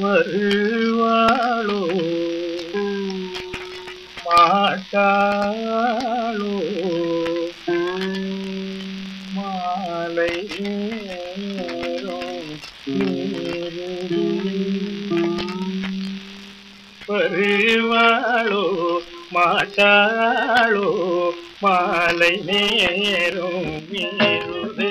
வருவாளோ மாட்டாளோ மாலை வருவாளோ மாட்டாளோ மாலை நேரும் நேருதே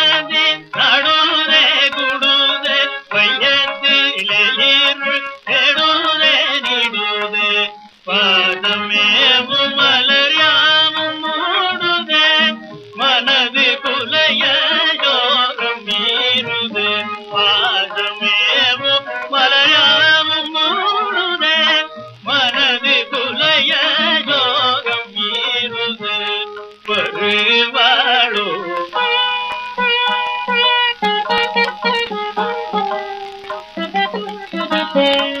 Thank you.